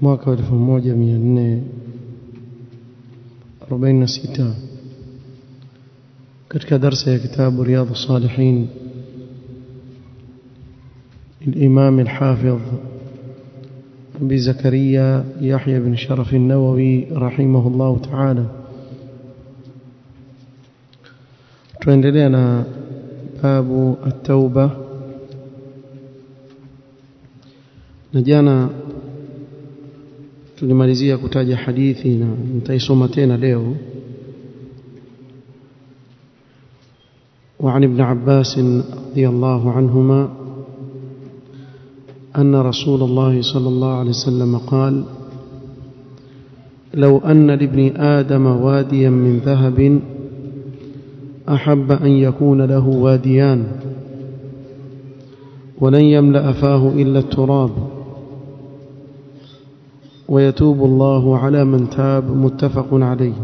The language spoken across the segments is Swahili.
mwaka wa 1446 katika darsa ya kitabu riyadhu salihin الإمام الحافظ أبي زكريا يحيى بن شرف النووي رحمه الله تعالى تندلنا باب التوبة نجانا tulimalizia kutaja hadithi na nitaisoma tena leo. وعن ابن عباس رضي الله عنهما أن رسول الله صلى الله عليه وسلم قال لو أن لابن آدم واديا من ذهب أحب أن يكون له واديان ولن يملأ فاه إلا التراب ويتوب الله على من تاب متفق عليه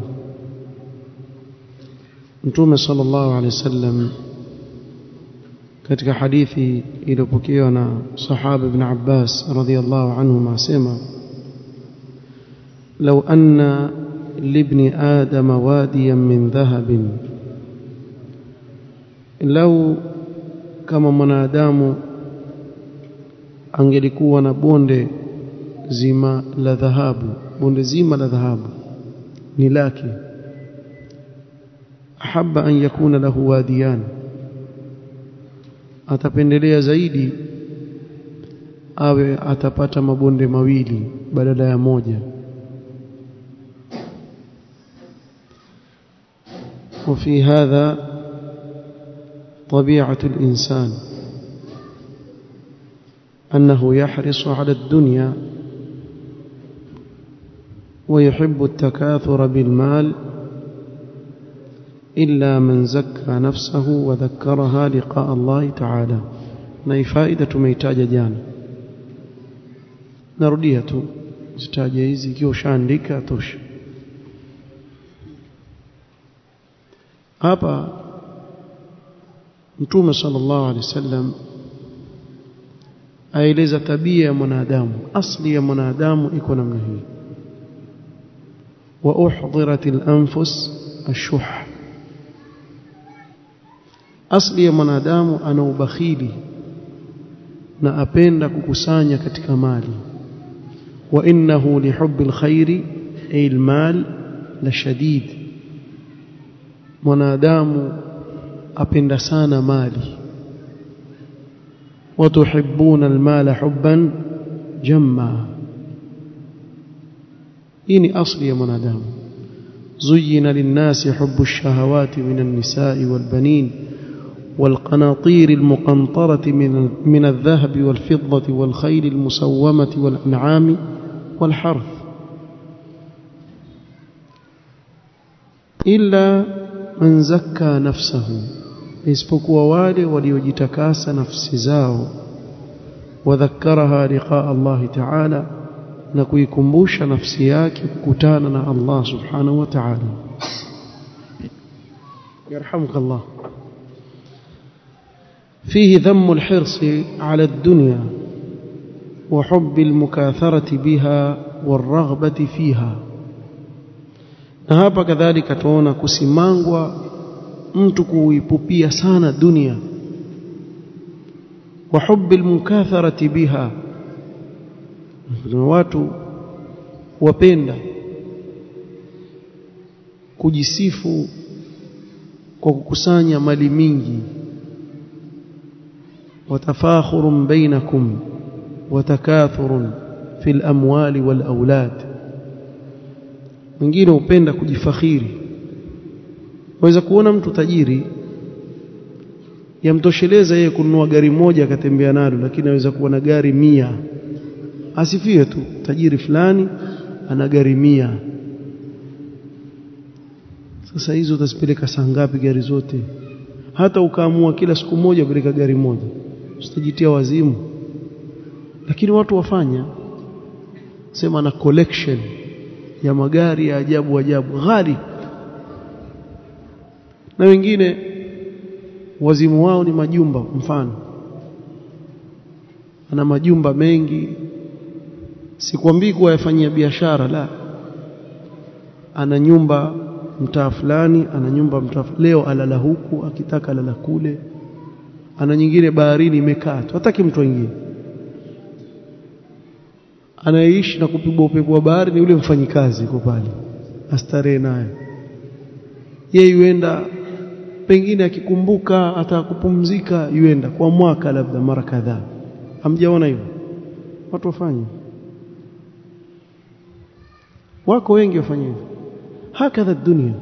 Mtume sallallahu alaihi wasallam katika hadithi iliyopokewa na sahaba ibn Abbas radhiyallahu anhu asema law anna libni adama wadiyan min dhahabin lau kama mwanadamu angelikuwa na bonde zima la dhahabu bonde zima la dhahabu ni lake ahabba an yakuna lahu wadiyan atapendelea zaidi awe atapata mabonde mawili badala ya moja وفي هذا طبيعة الإنسان أنه يحرص على الدنيا ويحب التكاثر بالمال إلا من زكى نفسه وذكرها لقاء الله تعالى na faida tumeitaja jana narudia tu zitaja hizi ikiwa ushaandika tosha hapa mtume sallallahu alaihi wasallam aeleza tabia ya mwanadamu asli ya mwanadamu iko namna hii وأحضرت الأنفس الشح. أصلي يا منادام أنا وبخيلي نا ابند ككسانيا ketika mali وإنه لحب الخير أي المال لشديد. منادام أبين لسان مالي. وتحبون المال حبا جمّا. Hii ni asli ya mwanadamu زين للناس حب الشهوات من النساء والبنين والقناطير المقنطرة من من الذهب والفضة والخيل المسومة والأنعام والحرث. إلا من زكى نفسه isipokuwa wale waliojitakasa nafsi zao wadhakaraha liqaa Allah ta'ala na kuikumbusha nafsi yake kukutana na Allah subhanahu wa ta'ala. Yarhamukallah. فيه ذم الحرص على الدنيا وحب المكاثرة بها والرغبة فيها نهابا كذلك تونا كسيمانغوا انتكو ويبوبيا سانا الدنيا وحب المكاثرة بها watu wapenda kujisifu kwa kukusanya mali mingi. Watafakhurun bainakum watakathurun fil amwali wal aulad wengine hupenda kujifakhiri. Waweza kuona mtu tajiri yamtosheleza yeye kununua gari moja akatembea nalo lakini aweza kuwa na gari mia asifiwe tu. Tajiri fulani ana gari mia sasa hizo utazipeleka saa ngapi gari zote? Hata ukaamua kila siku moja kupeleka gari moja. Usitajitia wazimu. Lakini watu wafanya. Sema na collection ya magari ya ajabu ajabu. Ghali. Na wengine wazimu wao ni majumba mfano. Ana majumba mengi sikwambii kuwa yafanyia biashara la. Ana nyumba mtaa fulani ana nyumba mtaa leo alala huku akitaka alala kule. Ana nyingine baharini imekaa tu hataki mtu aingie anaishi na kupigwa upepo wa bahari ni yule mfanyikazi uko pale astarehe naye. Yeye yuenda pengine akikumbuka atakupumzika yuenda kwa mwaka labda mara kadhaa. Hamjaona hivyo watu wafanye wako wengi wafanye hivyo. Hakadha dunia.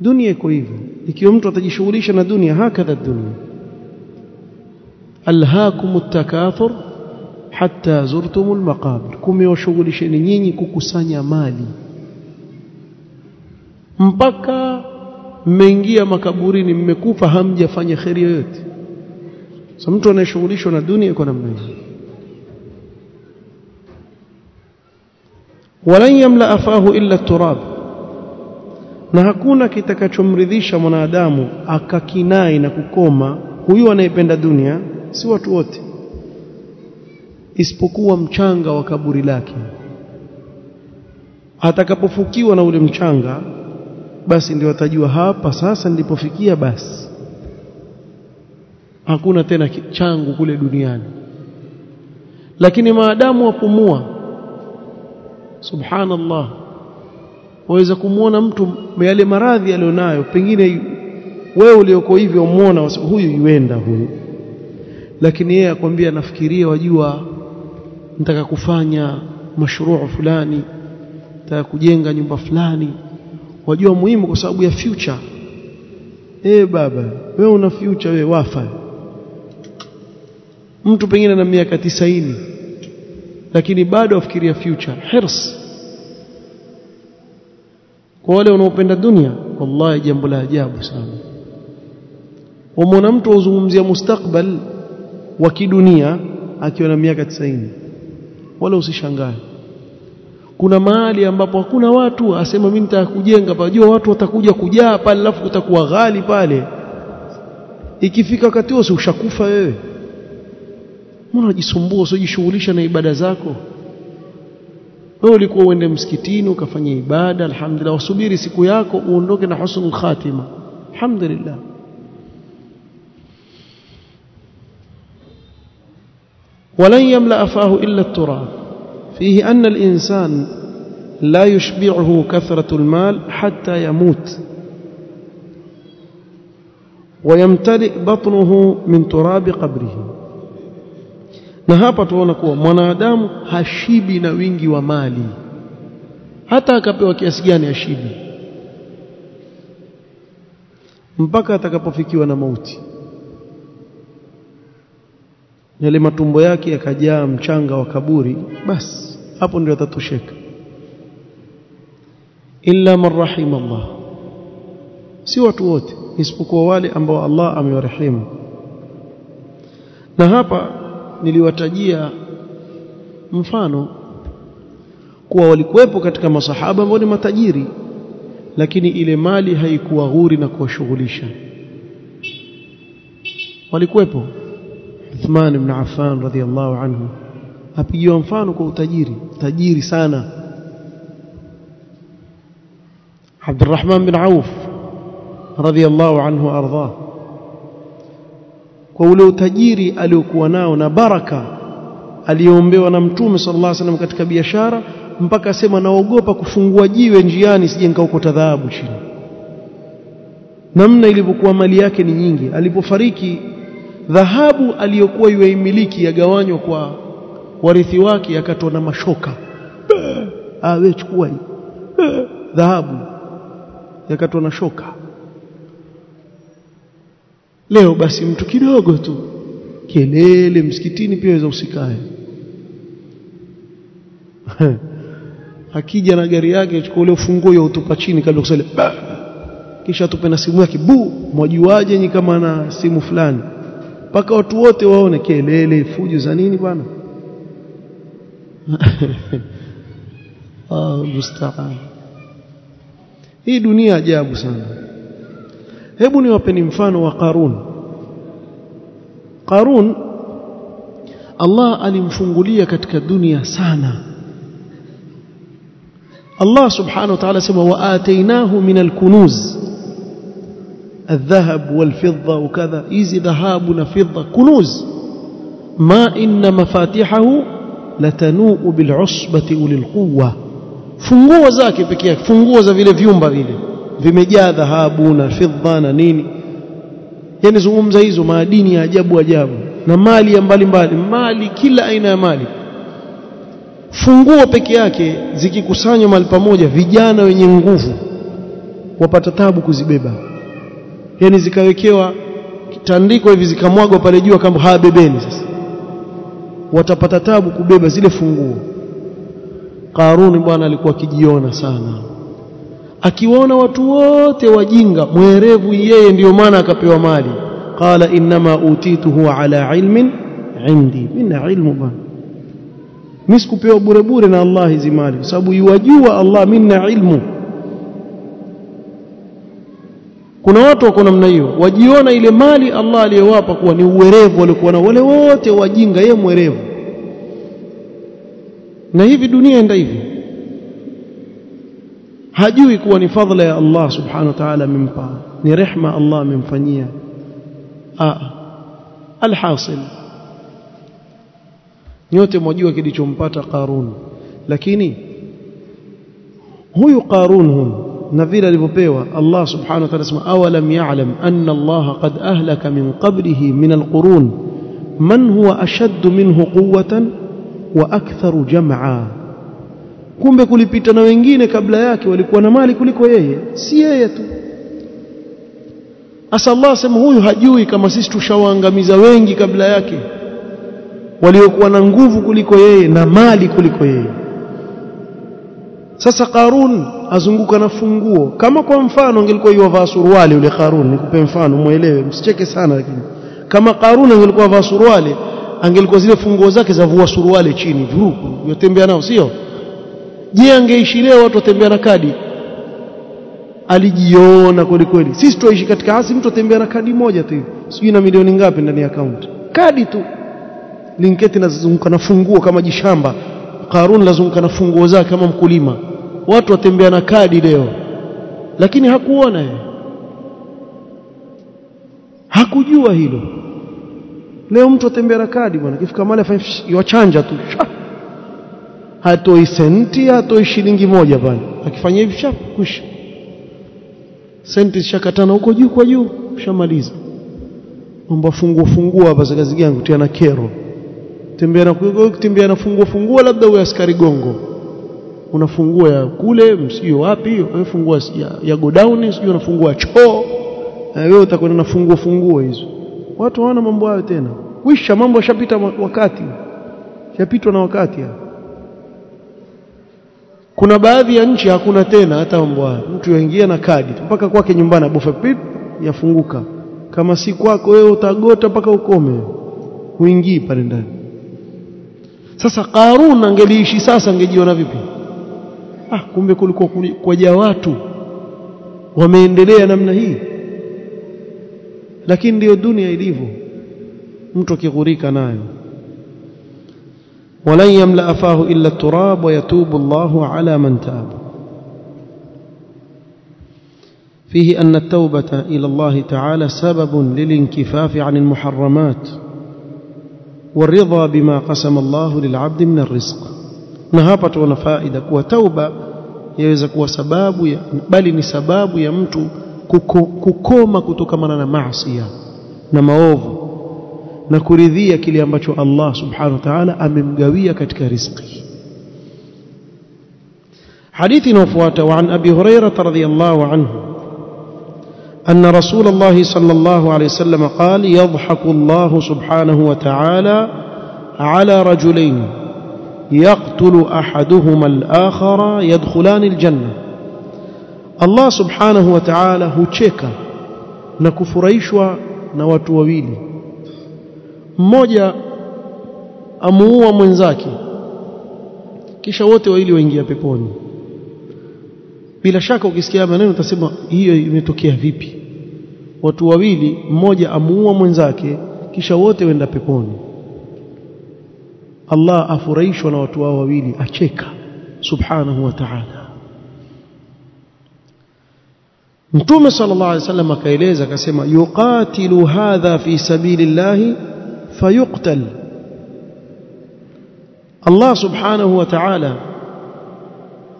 Dunia iko hivyo. Ikiwa mtu atajishughulisha na dunia hakadha dunia. Alhaakum takathur hatta zurtumul maqabir. Kumewashughulisheni nyinyi kukusanya mali. Mpaka mmeingia makaburini mmekufa hamjafanya kheri yoyote. So mtu anayeshughulishwa na dunia iko namna hiyo walan yamla afahu illa turab. Na hakuna kitakachomridhisha mwanadamu akakinai na kukoma huyu anayependa dunia si watu wote isipokuwa mchanga wa kaburi lake. Atakapofukiwa na ule mchanga basi ndio atajua hapa sasa nilipofikia basi. Hakuna tena changu kule duniani. Lakini maadamu wapumua subhanallah. Waweza kumuona mtu yale maradhi alionayo pengine wewe ulioko hivyo umuona huyu yuenda huyu. Lakini yeye akwambia nafikiria wajua nataka kufanya mashruu fulani nataka kujenga nyumba fulani. Wajua muhimu kwa sababu ya future. Eh baba wewe una future wewe wafa. Mtu pengine na miaka tisaini lakini bado afikiria future. Hirs. Kwa wale wanaopenda dunia wallahi jambo la ajabu sana. Wamwona mtu auzungumzia mustakbal wa kidunia akiwa na miaka 90 wala usishangae. Kuna mahali ambapo hakuna watu asema mimi nitakujenga pajua watu watakuja kujaa pale alafu kutakuwa ghali pale. Ikifika wakati huo ushakufa wewe mbona unajisumbua usijishughulisha na ibada zako wewe ulikuwa uende msikitini ukafanya ibada alhamdulillah usubiri siku yako uondoke na husnul khatima alhamdulillah ولن يملأ فاه إلا التراب فيه أن الإنسان لا يشبعه كثرة المال حتى يموت ويمتلئ بطنه من تراب قبره na hapa tuona kuwa mwanadamu hashibi na wingi wa mali. Hata akapewa kiasi gani hashibi? Mpaka atakapofikiwa na mauti. Yale matumbo yake yakajaa mchanga wa kaburi basi hapo ndio atatosheka. Illa man rahima Allah. Si watu wote isipokuwa wale ambao Allah amewarehemu. Na hapa niliwatajia mfano kuwa walikuwepo katika masahaba ambao ni matajiri lakini ile mali haikuwa ghuri na kuwashughulisha. Walikuwepo Uthman ibn Affan radhiallahu anhu apigiwa mfano kwa utajiri tajiri sana. Abdurrahman bin Auf radhiallahu anhu ardhah kwa ule utajiri aliokuwa nao na baraka aliyoombewa na mtume sallallahu alaihi wasallam katika biashara mpaka asema naogopa kufungua jiwe njiani sije nikaokota dhahabu chini. Namna ilivyokuwa mali yake ni nyingi. Alipofariki dhahabu aliyokuwa yuaimiliki yagawanywa kwa warithi wake akatoa na mashoka. Awe chukua hii. Dhahabu yakatoa na shoka leo basi mtu kidogo tu. Kelele msikitini pia waweza usikae. Akija na gari yake chukua ule ufunguo ya utupa chini kabla kusali. Kisha tupe na simu yake. Bu! Mwajuaje nyi kama na simu fulani? Mpaka watu wote waone kelele fujo za nini bwana? Ah musta'an hii dunia ajabu sana hebu niwapeni mfano wa Qarun Qarun Allah alimfungulia katika dunia sana Allah subhanahu wa ta'ala sema wa atainahu min alkunuz الذهب والفضة وكذا إيزي ذهاب وفضة كنوز ما إن مفاتحه لتنوء بالعصبة أولي القوة funguo zake pekee yake funguo za vile vyumba vile vimejaa dhahabu na fidha na nini. Yani zungumza hizo maadini ya ajabu ajabu na mali ya mbalimbali mali kila aina ya mali. Funguo peke yake zikikusanywa mali pamoja vijana wenye nguvu wapata tabu kuzibeba. Yani zikawekewa tandiko hivi zikamwagwa pale jua kama hawabebeni sasa. Watapata tabu kubeba zile funguo. Karuni bwana alikuwa akijiona sana akiwaona watu wote wajinga mwerevu yeye ndiyo maana akapewa mali. Qala inma utituhu ala ilmin indi. Mina ilmu bwana mimi sikupewa bure bure na Allah hizi mali. Kwa sababu yuwajua Allah minna ilmu. Kuna watu wako namna hiyo. Wajiona ile mali Allah aliyowapa kuwa ni uwerevu walikuwa na wale wote wajinga yeye mwerevu. Na hivi dunia enda hivi hajui kuwa ni fadhila ya Allah subhanahu wa ta'ala amempa ni rehma Allah amemfanyia alhasil nyote mwajua kilichompata Qarun lakini huyu Qarun huyu na vile alivyopewa Allah subhanahu wa ta'ala sema awalam ya'lam anna Allah qad ahlaka min qablihi min alqurun man huwa ashaddu minhu quwwatan wa aktharu jam'a kumbe kulipita na wengine kabla yake walikuwa na mali kuliko yeye. Si yeye tu. Asa Allah sema huyu hajui kama sisi tushawaangamiza wengi kabla yake waliokuwa na nguvu kuliko yeye na mali kuliko yeye. Sasa Qarun azunguka na funguo. Kama kwa mfano angelikuwa yovaa suruali yule Qarun nikupe mfano muelewe msicheke sana lakini. Kama Qarun angelikuwa vaa suruali angelikuwa zile funguo zake za vua suruali chini vuruku yotembea nao sio je angeishi leo watu watembea na kadi? Alijiona kweli kweli. Sisi tuishi katika asi mtu atembea na kadi moja tu. Sijui na milioni ngapi ndani ya account. Kadi tu. Linketi nazunguka na funguo kama jishamba. Karun lazunguka na funguo zake kama mkulima. Watu watembea na kadi leo. Lakini hakuona yeye. Hakujua hilo. Leo mtu atembea na kadi bwana. Kifika mali afanye yachanja tu hatoi senti hatoi shilingi moja bwana akifanya hivi shap kusha senti shakatana huko juu kwa juu shamaliza. Mambo fungua fungua hapa za kazi yangu tia na kero. Tembea na kutembea na fungua fungua labda uwe askari gongo. Unafungua ya kule msio wapi unafungua ya, ya godown sio unafungua choo. Wewe utakwenda na fungua fungua hizo. Watu hawana mambo hayo tena. Wisha mambo yashapita wakati. Shapitwa na wakati ya. Kuna baadhi ya nchi hakuna tena hata mbwa. Mtu yaingia na kadi mpaka kwake nyumbani abofa pip yafunguka. Kama si kwako wewe utagota mpaka ukome. Huingii pale ndani. Sasa Qarun angeliishi sasa angejiona vipi? Ah kumbe kulikuwa kwaja watu. Wameendelea namna hii. Lakini ndiyo dunia ilivyo. Mtu akighurika nayo ولن يملأ فاه إلا التراب ويتوب الله على من تاب. فيه أن التوبة إلى الله تعالى سبب للانكفاف عن المحرمات والرضا بما قسم الله للعبد من الرزق. نهابة ونفائدة وتوبة kuwa sababu bali sababu mtu kuko, kukoma kutokamana na maasi na maovu na kuridhia kile ambacho Allah subhanahu wa ta'ala amemgawia katika riziki. حديث نوفوات وعن أبي هريرة رضي الله عنه أن رسول الله صلى الله عليه وسلم قال يضحك الله سبحانه وتعالى على رجلين يقتل أحدهما الآخر يدخلان الجنة الله سبحانه وتعالى kufurahishwa na watu wawili. Mmoja amuua mwenzake kisha wote wawili waingia peponi. Bila shaka ukisikia maneno utasema hiyo imetokea vipi? Watu wawili mmoja amuua mwenzake kisha wote wenda peponi. Allah afurahishwa na watu wao wawili acheka. Subhanahu wa ta'ala. Mtume sallallahu alaihi wasallam akaeleza akasema yuqatilu hadha fi sabilillahi fayuqtal Allah subhanahu wa ta'ala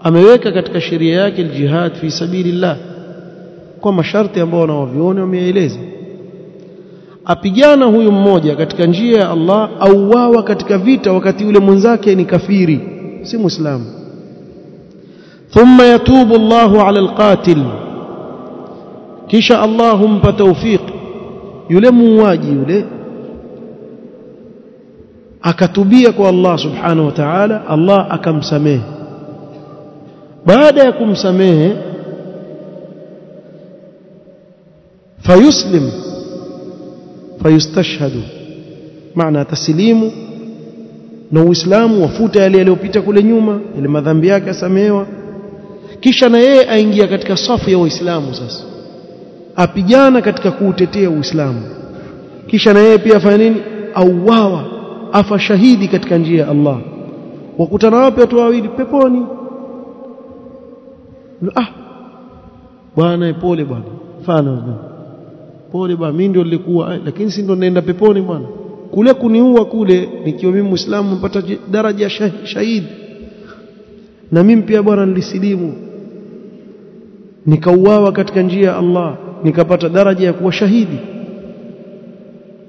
ameweka katika sheria yake aljihad fi sabilillah kwa masharti ambayo wanaoviona wameeleza apigana huyu mmoja katika njia ya Allah auawa katika vita wakati yule mwenzake ni kafiri si muislamu thumma yatubu Allahu ala alqatil kisha Allah humpa tawfiq yule muuaji yule akatubia kwa Allah subhanahu wa ta'ala Allah akamsamehe. Baada ya kumsamehe fayuslim fayustashhadu maana taslimu na uislamu wafuta yale yaliyopita kule nyuma ile madhambi yake asamehewa kisha na yeye aingia katika safu ya waislamu sasa apigana katika kuutetea uislamu. Kisha na yeye pia afanya nini? Auawa afa shahidi katika njia ya Allah. Wakutana wapi watu wawili peponi. Ah bwana pole bwana. Fana pole bwana. Mimi ndio nilikuwa lakini si ndio naenda peponi bwana. Kule kuniua kule nikiwa mimi muislamu mpata daraja shahidi. Na mimi pia bwana nilisilimu. Nikauawa katika njia ya Allah. Nikapata daraja ya kuwa shahidi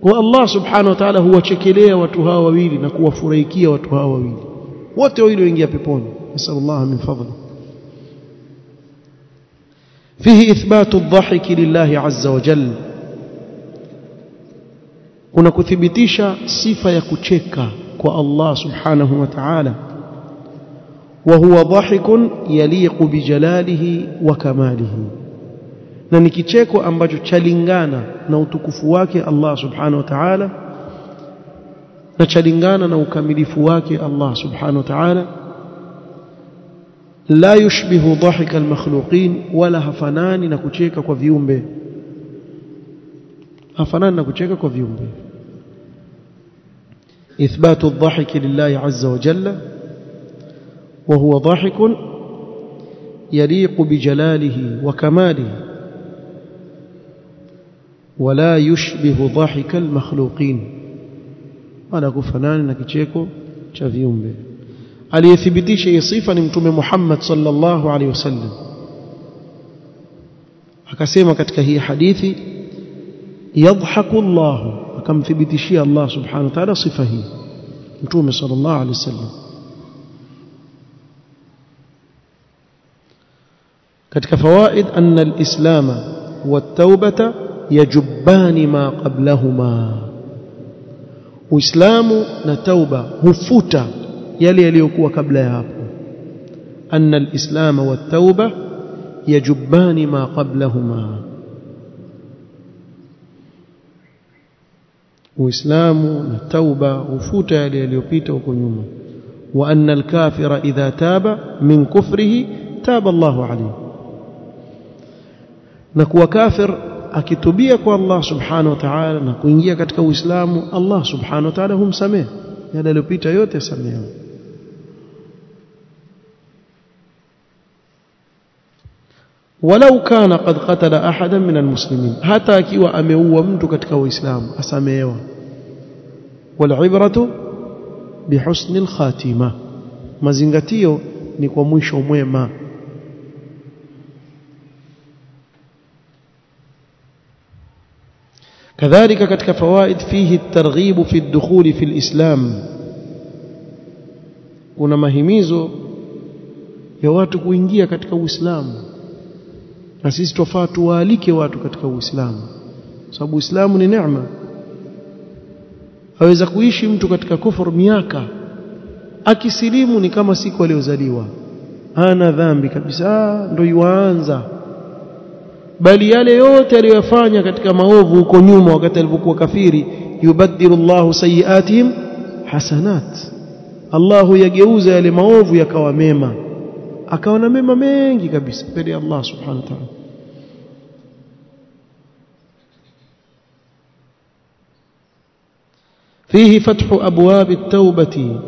kwa Allah subhanahu wa ta'ala huwachekelea watu hawa wawili na kuwafurahikia watu hawa wawili wote wawili waingia peponi nasallallahu min fadli فيه إثبات الضحك لله عز وجل kuna kuthibitisha sifa ya kucheka kwa Allah subhanahu wa ta'ala wa huwa dhahikun yaliqu bijalalihi wa kamalihi na ni kicheko ambacho chalingana na utukufu wake Allah subhanahu wa ta'ala na chalingana na ukamilifu wake Allah subhanahu wa ta'ala la yushbihu dhahika almakhluqin wala hafanani na kucheka kwa viumbe hafanani na kucheka kwa viumbe إثبات الضحك لله عز وجل وهو ضاحك يليق بجلاله وكماله ولا يشبه ضحك المخلوقين. أنا كفنان إنك تشيكو تشا فيومبي علي يثبتي شيء صفة نمتوم محمد صلى الله عليه وسلم. اكسما ketika هي hadith يضحك الله. akamthibitishia Allah subhanahu wa ta'ala sifa hii mtume صلى الله عليه وسلم. ketika فوائد أن الإسلام والتوبة يجبان ما قبلهما. اسلام وتوبه حفوتا يلي يليقوا قبلها ان الاسلام والتوبه يجبان ما قبلهما واسلام وتوبه حفوتا يلي يليقيت هو كنيما وان الكافر اذا تاب من كفره تاب الله عليه نكوى كافر akitubia kwa Allah subhanahu wa ta'ala na kuingia katika Uislamu Allah subhanahu wa ta'ala humsamehe. Yale yaliyopita yote samehe walau kana qad qatala ahadan min almuslimin hata akiwa ameua mtu katika uislamu asamehewa. Walibratu bihusni alkhatima mazingatio ni kwa mwisho mwema. kadhalika katika fawaid fihi الترغيب fi الدخول fi الإسلام kuna mahimizo ya watu kuingia katika uislamu. Na sisi tofaa tuwaalike watu katika uislamu. Sababu uislamu ni neema. Aweza kuishi mtu katika kufur miaka. Akisilimu ni kama siku aliozaliwa. Ana dhambi kabisa. Ah, ndio yuanza. Bali yale yote aliyofanya katika maovu huko nyuma wakati alipokuwa kafiri yubaddilu Allahu sayiatihim hasanat Allahu yageuza yale maovu yakawa mema akawa na mema mengi kabisa mbele ya Allah subhanahu wa ta'ala فيه فتح أبواب التوبة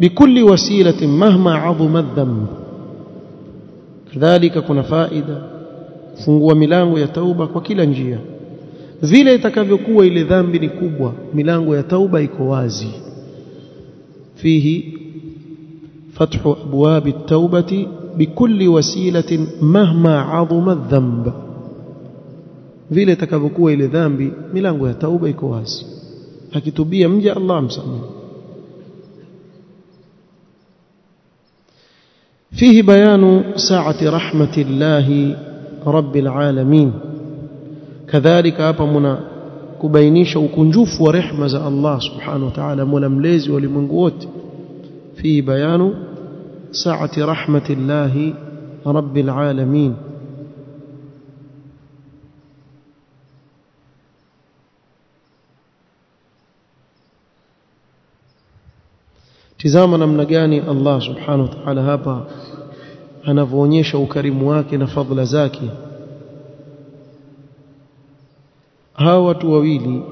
بكل وسيلة مهما عظم الذنب كذلك كنا فائدة fungua milango ya tauba kwa kila njia vile itakavyokuwa ile dhambi ni kubwa milango ya tauba iko wazi fihi fathu abwab at-taubati bikulli wasilatin mahma adhuma adh-dhanb vile itakavyokuwa ile dhambi milango ya tauba iko wazi akitubia mja Allah msamehe فيه بيان ساعة رحمة الله رب العالمين كذلك hapa muna kubainisha ukunjufu wa rehma za Allah subhanahu wa ta'ala mola mlezi wa ulimwengu wote في بيان سعة رحمة الله رب العالمين tizama namna gani Allah subhanahu wa ta'ala hapa anavyoonyesha ukarimu wake na fadhila zake. Hawa watu wawili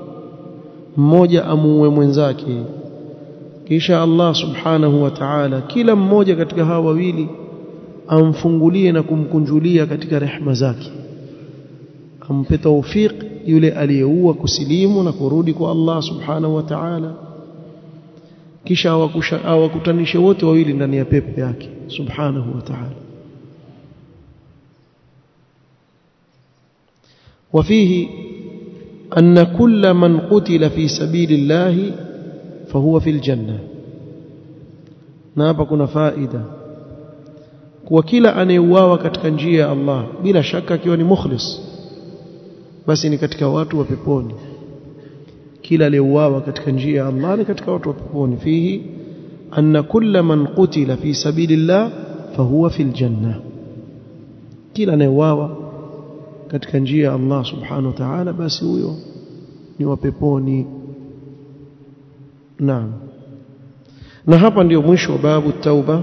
mmoja amuue mwenzake kisha Allah subhanahu wa ta'ala kila mmoja katika hawa wawili amfungulie na kumkunjulia katika rehma zake. Ampe tawfik yule aliyeua kusilimu na kurudi kwa Allah subhanahu wa ta'ala kisha awakutanishe wote wawili ndani ya pepo yake subhanahu wa ta'ala وفيه أن كل من قتل في سبيل الله فهو في الجنة نابا كنا فائدة kuwa kila anayeuawa katika njia ya Allah bila shaka akiwa ni mukhlis basi ni katika watu wa peponi kila aliyeuawa katika njia ya Allah ni katika watu wa peponi. Fihi anna kulla man qutila fi sabilillah fahuwa fil janna kila anayeuawa katika njia ya Allah subhanahu wa ta'ala basi huyo ni wa peponi. Naam. Na hapa ndio mwisho wa babu tauba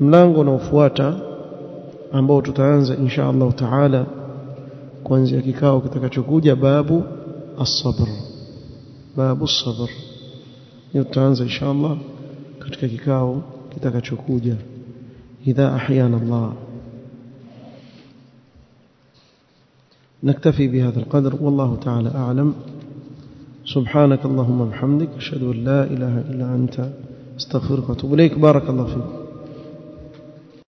mlango unaofuata ambao tutaanza insha Allah taala kuanzia kikao kitakachokuja babu as-sabr babu as-sabr tutaanza insha Allah katika kikao kitakachokuja. idha ahyana Allah نكتفي بهذا القدر. والله تعالى أعلم. سبحانك اللهم وبحمدك أشهد أن لا إله إلا أنت أستغفرك وأتوب إليك. بارك الله فيك.